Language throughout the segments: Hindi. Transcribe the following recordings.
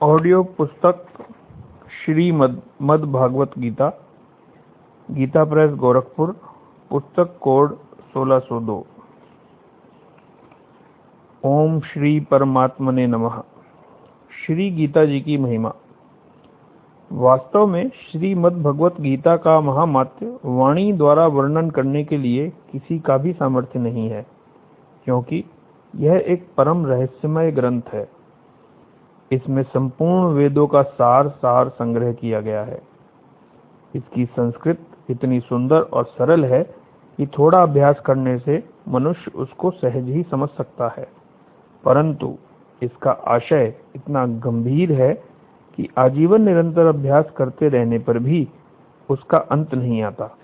ऑडियो पुस्तक श्री मद मद भागवत गीता गीता प्रेस गोरखपुर, पुस्तक कोड 1602 ओम श्री परमात्मने नमः। श्री गीता जी की महिमा। वास्तव में श्रीमद् भगवत गीता का महामात्य वाणी द्वारा वर्णन करने के लिए किसी का भी सामर्थ्य नहीं है, क्योंकि यह एक परम रहस्यमय ग्रंथ है। इसमें संपूर्ण वेदों का सार सार संग्रह किया गया है। इसकी संस्कृत इतनी सुंदर और सरल है कि थोड़ा अभ्यास करने से मनुष्य उसको सहज ही समझ सकता है। परंतु इसका आशय इतना गंभीर है कि आजीवन निरंतर अभ्यास करते रहने पर भी उसका अंत नहीं आता।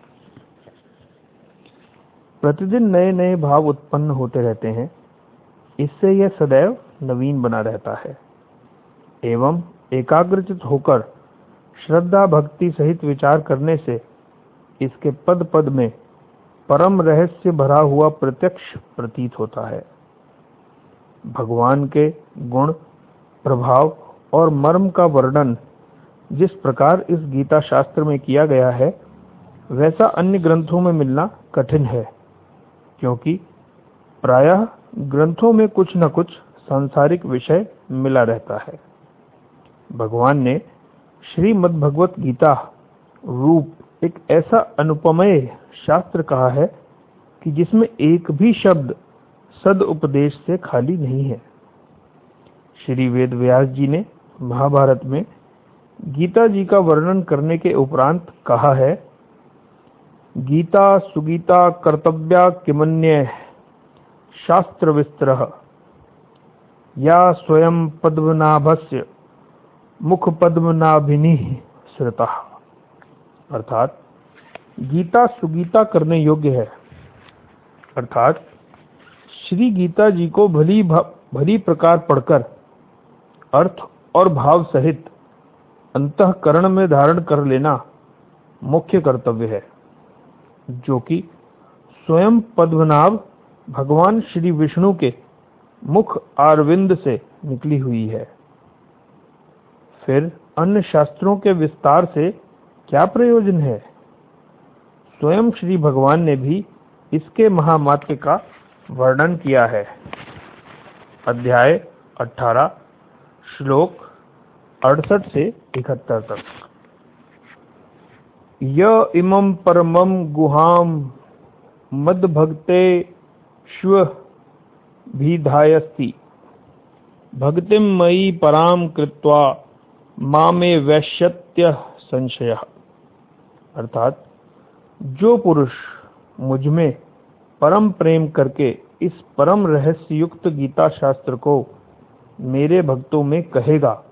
प्रतिदिन नए नए भाव उत्पन्न होते रहते हैं। इससे यह सदैव नवीन बना रहता है। एवं एकाग्रचित होकर श्रद्धा भक्ति सहित विचार करने से इसके पद पद में परम रहस्य भरा हुआ प्रत्यक्ष प्रतीत होता है। भगवान के गुण, प्रभाव और मर्म का वर्णन जिस प्रकार इस गीता शास्त्र में किया गया है, वैसा अन्य ग्रंथों में मिलना कठिन है, क्योंकि प्रायः ग्रंथों में कुछ न कुछ सांसारिक विषय मिला रहता है। भगवान ने श्रीमद्भगवत गीता रूप एक ऐसा अनुपमय शास्त्र कहा है कि जिसमें एक भी शब्द सद उपदेश से खाली नहीं है। श्री वेद व्यास जी ने महाभारत में गीता जी का वर्णन करने के उपरांत कहा है, गीता सुगीता कर्तव्या किमन्य शास्त्र विस्तर या स्वयं पद्मनाभस्य। मुख पद्मनाभिनी श्रता। अर्थात, गीता सुगीता करने योग्य है। अर्थात, श्री गीता जी को भली भली प्रकार पढ़कर, अर्थ और भाव सहित अंतकरण में धारण कर लेना मुख्य कर्तव्य है, जो कि स्वयं पद्मनाभ भगवान श्री विष्णु के मुख आरविंद से निकली हुई है। फिर अन्य शास्त्रों के विस्तार से क्या प्रयोजन है? स्वयं श्री भगवान ने भी इसके महामात्य का वर्णन किया है। अध्याय 18 श्लोक अड़सठ से इकहत्तर तक। य इमं परमं गुहाम मद भक्ते श्वभिधायस्ति भक्तिम मयि पराम कृत्वा मामे वैश्यत्य संशय। अर्थात, जो पुरुष मुझमें परम प्रेम करके इस परम रहस्य युक्त गीता शास्त्र को मेरे भक्तों में कहेगा,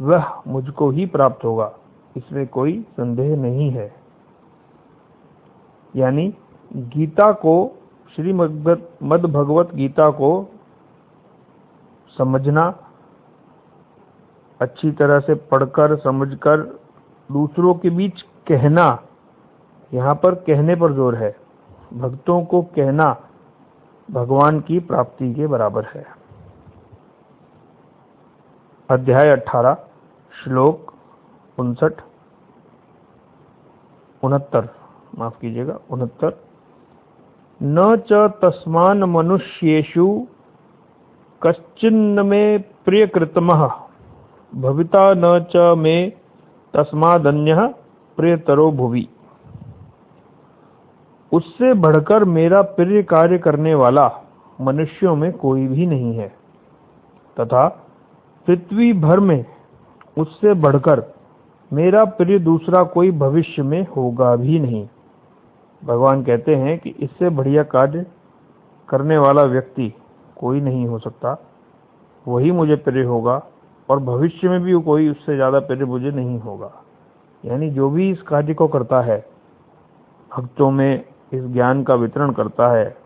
वह मुझको ही प्राप्त होगा, इसमें कोई संदेह नहीं है। यानी, गीता को श्री मद भगवत गीता को समझना अच्छी तरह से पढ़कर, समझकर, दूसरों के बीच कहना, यहाँ पर कहने पर ज़ोर है। भक्तों को कहना भगवान की प्राप्ति के बराबर है। अध्याय 18 श्लोक उनसठ, उनहत्तर। माफ़ कीजिएगा, उनहत्तर। न च तस्मान मनुष्येशु कश्चिन्न में प्रियकृतम। भविता न च मे तस्मादन्य प्रियतरो भुवि। उससे बढ़कर मेरा प्रिय कार्य करने वाला मनुष्यों में कोई भी नहीं है। तथा पृथ्वी भर में उससे बढ़कर मेरा प्रिय दूसरा कोई भविष्य में होगा भी नहीं। भगवान कहते हैं कि इससे बढ़िया कार्य करने वाला व्यक्ति कोई नहीं हो सकता। वही मुझे प्रिय होगा। और भविष्य में भी कोई उससे ज़्यादा प्रिय मुझे नहीं होगा। यानी जो भी इस कार्य को करता है, भक्तों में इस ज्ञान का वितरण करता है,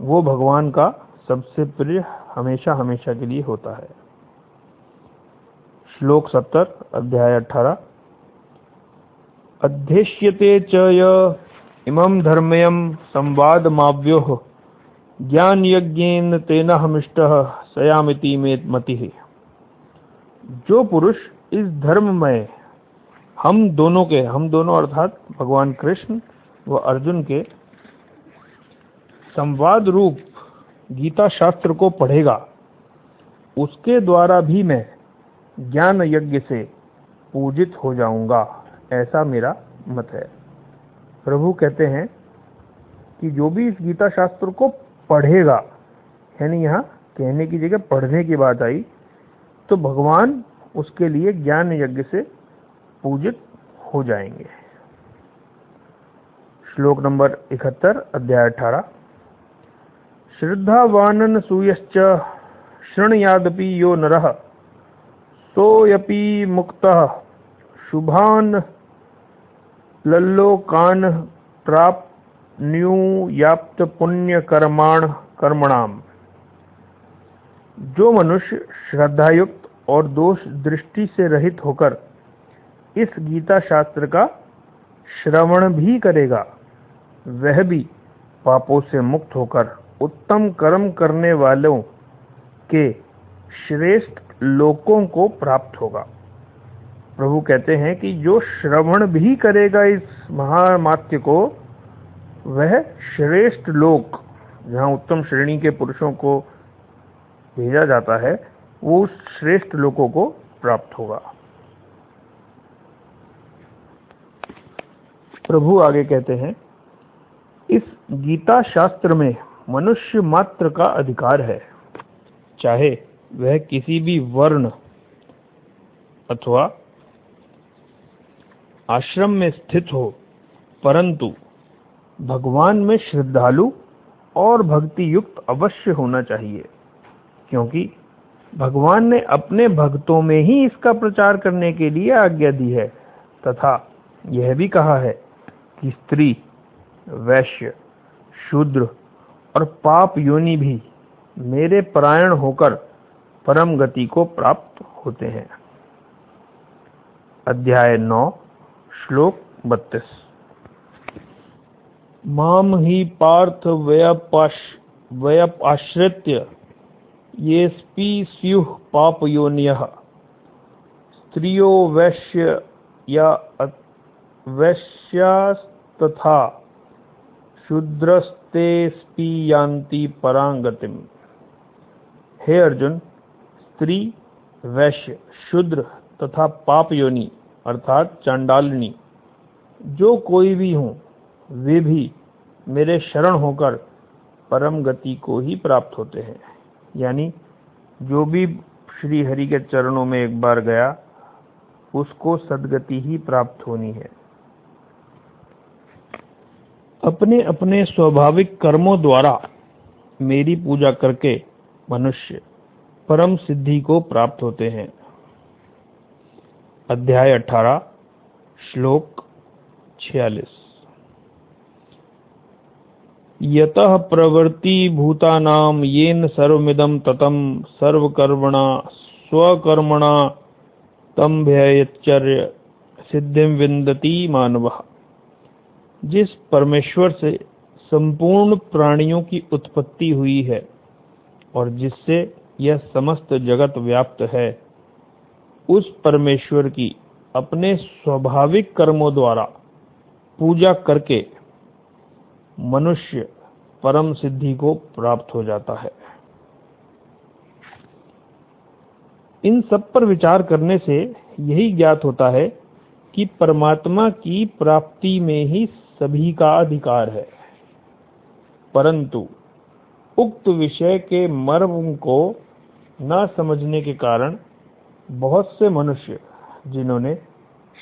वो भगवान का सबसे प्रिय हमेशा हमेशा के लिए होता है। श्लोक सत्तर, अध्याय अठारह। अध्येष्यते च इमं धर्मयं संवादमाव्योः ज्ञान यज्ञेन तेन हमिष्ट सयामिति में मति। जो पुरुष इस धर्म में हम दोनों के, हम दोनों अर्थात भगवान कृष्ण व अर्जुन के संवाद रूप गीता शास्त्र को पढ़ेगा, उसके द्वारा भी मैं ज्ञान यज्ञ से पूजित हो जाऊँगा, ऐसा मेरा मत है। प्रभु कहते हैं कि जो भी इस गीता शास्त्र को पढ़ेगा, यानी यहाँ कहने की जगह पढ़ने की बात आई तो भगवान उसके लिए ज्ञान यज्ञ से पूजित हो जाएँगे। श्लोक नंबर इकहत्तर, अध्याय अठारह। श्रद्धावानन सूयश्च, शृणयादपि यो नरः सोऽपि मुक्तः, शुभान् लल्लोकान् प्राप्नुयाप्त पुण्यकर्माण कर्मणाम। जो मनुष्य श्रद्धायुक्त और दोष दृष्टि से रहित होकर इस गीता शास्त्र का श्रवण भी करेगा, वह भी पापों से मुक्त होकर उत्तम कर्म करने वालों के श्रेष्ठ लोकों को प्राप्त होगा। प्रभु कहते हैं कि जो श्रवण भी करेगा इस महामात्य को, वह श्रेष्ठ लोक, जहाँ उत्तम श्रेणी के पुरुषों को भेजा जाता है, वो उस श्रेष्ठ लोगों को प्राप्त होगा। प्रभु आगे कहते हैं, इस गीता शास्त्र में मनुष्य मात्र का अधिकार है, चाहे वह किसी भी वर्ण अथवा आश्रम में स्थित हो, परंतु भगवान में श्रद्धालु और भक्ति युक्त अवश्य होना चाहिए। क्योंकि भगवान ने अपने भक्तों में ही इसका प्रचार करने के लिए आज्ञा दी है। तथा यह भी कहा है कि स्त्री, वैश्य, शूद्र और पाप योनि भी मेरे परायण होकर परम गति को प्राप्त होते हैं। अध्याय नौ, श्लोक बत्तीस। माम ही पार्थ वयपाश्रित्य ये स्पी स्यु पाप योन्य स्त्रियो वैश्यास्तथा शूद्रस्ते स्पीयांति परांगतिम हे अर्जुन, स्त्री, वैश्य, शूद्र तथा पाप योनि अर्थात चांडालिनी, जो कोई भी हो, वे भी मेरे शरण होकर परम गति को ही प्राप्त होते हैं। यानी जो भी श्री हरि के चरणों में एक बार गया, उसको सदगति ही प्राप्त होनी है। अपने अपने स्वाभाविक कर्मों द्वारा मेरी पूजा करके मनुष्य परम सिद्धि को प्राप्त होते हैं। अध्याय 18 श्लोक 46 यतः प्रवृत्ति भूतानाम येन सर्वमिदं ततम सर्वकर्मणा, स्वकर्मणा तम भयचर्य सिद्धि विंदती मानव। जिस परमेश्वर से संपूर्ण प्राणियों की उत्पत्ति हुई है और जिससे यह समस्त जगत व्याप्त है, उस परमेश्वर की अपने स्वाभाविक कर्मों द्वारा पूजा करके मनुष्य परम सिद्धि को प्राप्त हो जाता है। इन सब पर विचार करने से यही ज्ञात होता है कि परमात्मा की प्राप्ति में ही सभी का अधिकार है। परंतु उक्त विषय के मर्म को न समझने के कारण बहुत से मनुष्य, जिन्होंने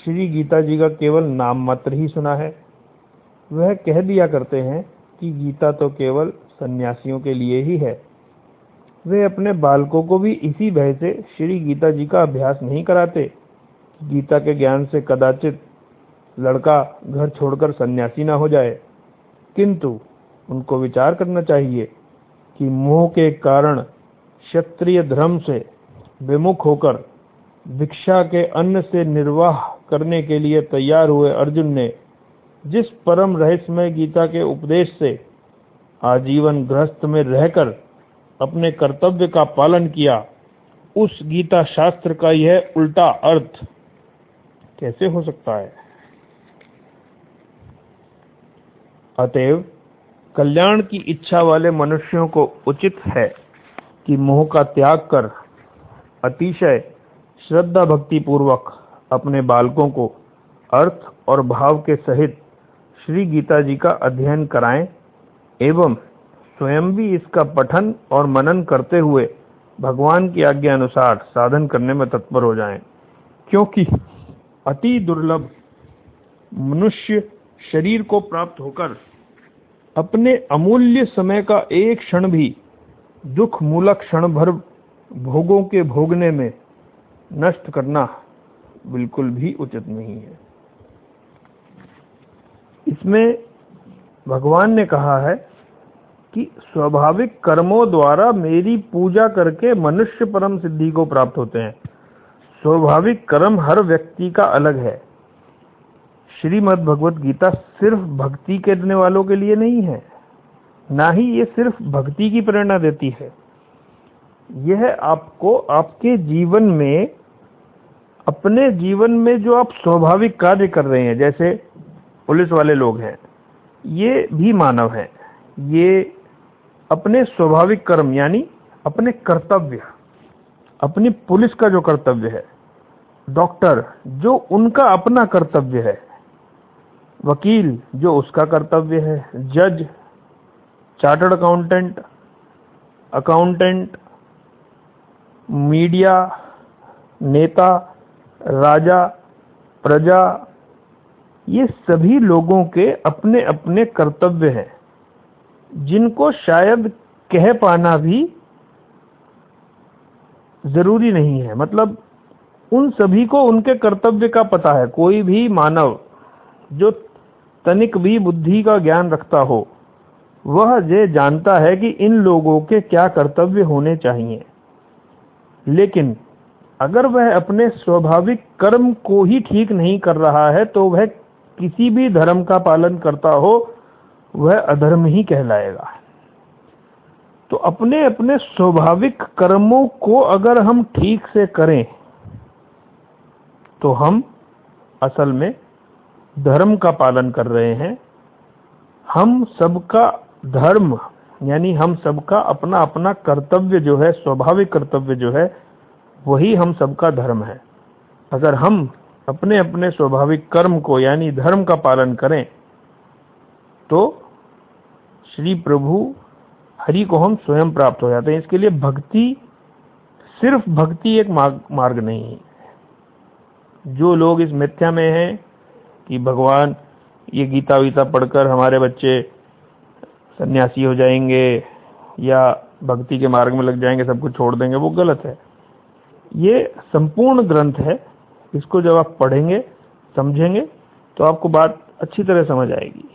श्री गीता जी का केवल नाम मात्र ही सुना है, वह कह दिया करते हैं कि गीता तो केवल सन्यासियों के लिए ही है। वे अपने बालकों को भी इसी भय से श्री गीता जी का अभ्यास नहीं कराते। गीता के ज्ञान से कदाचित लड़का घर छोड़कर सन्यासी ना हो जाए। किंतु उनको विचार करना चाहिए कि मोह के कारण क्षत्रिय धर्म से विमुख होकर भिक्षा के अन्न से निर्वाह करने के लिए तैयार हुए अर्जुन ने जिस परम रहस्यमय गीता के उपदेश से आजीवन गृहस्थ में रहकर अपने कर्तव्य का पालन किया, उस गीता शास्त्र का यह उल्टा अर्थ कैसे हो सकता है? अतएव, कल्याण की इच्छा वाले मनुष्यों को उचित है कि मोह का त्याग कर अतिशय श्रद्धा भक्ति पूर्वक अपने बालकों को अर्थ और भाव के सहित श्री गीता जी का अध्ययन कराएँ एवं स्वयं भी इसका पठन और मनन करते हुए भगवान की आज्ञा अनुसार साधन करने में तत्पर हो जाएँ। क्योंकि अति दुर्लभ मनुष्य शरीर को प्राप्त होकर अपने अमूल्य समय का एक क्षण भी दुख मूलक क्षण भर भोगों के भोगने में नष्ट करना बिल्कुल भी उचित नहीं है। इसमें भगवान ने कहा है कि स्वाभाविक कर्मों द्वारा मेरी पूजा करके मनुष्य परम सिद्धि को प्राप्त होते हैं। स्वाभाविक कर्म हर व्यक्ति का अलग है। श्रीमद् भगवत गीता सिर्फ़ भक्ति करने वालों के लिए नहीं है। ना ही ये सिर्फ़ भक्ति की प्रेरणा देती है। यह आपको आपके जीवन में, अपने जीवन में जो आप स्वाभाविक कार्य कर रहे हैं, जैसे पुलिस वाले लोग हैं। ये भी मानव हैं। ये अपने स्वाभाविक कर्म, यानी अपने कर्तव्य, अपनी पुलिस का जो कर्तव्य है, डॉक्टर जो उनका अपना कर्तव्य है, वकील जो उसका कर्तव्य है, जज, चार्टर्ड अकाउंटेंट अकाउंटेंट, मीडिया, नेता, राजा, प्रजा ये सभी लोगों के अपने अपने कर्तव्य हैं। जिनको शायद कह पाना भी ज़रूरी नहीं है। मतलब उन सभी को उनके कर्तव्य का पता है। कोई भी मानव जो तनिक भी बुद्धि का ज्ञान रखता हो, वह ये जानता है कि इन लोगों के क्या कर्तव्य होने चाहिए। लेकिन अगर वह अपने स्वाभाविक कर्म को ही ठीक नहीं कर रहा है तो वह किसी भी धर्म का पालन करता हो, वह अधर्म ही कहलाएगा। तो अपने अपने स्वाभाविक कर्मों को अगर हम ठीक से करें तो हम असल में धर्म का पालन कर रहे हैं। हम सबका धर्म, यानी हम सबका अपना अपना कर्तव्य जो है, स्वाभाविक कर्तव्य जो है, वही हम सबका धर्म है। अगर हम अपने अपने स्वाभाविक कर्म को, यानी धर्म का पालन करें तो श्री प्रभु हरि को हम स्वयं प्राप्त हो जाते हैं। इसके लिए भक्ति, सिर्फ़ भक्ति एक मार्ग नहीं है। जो लोग इस मिथ्या में हैं कि भगवान, ये गीता वीता पढ़कर हमारे बच्चे सन्यासी हो जाएँगे या भक्ति के मार्ग में लग जाएँगे, सब कुछ छोड़ देंगे, वो गलत है। ये संपूर्ण ग्रंथ है। इसको जब आप पढ़ेंगे समझेंगे तो आपको बात अच्छी तरह समझ आएगी।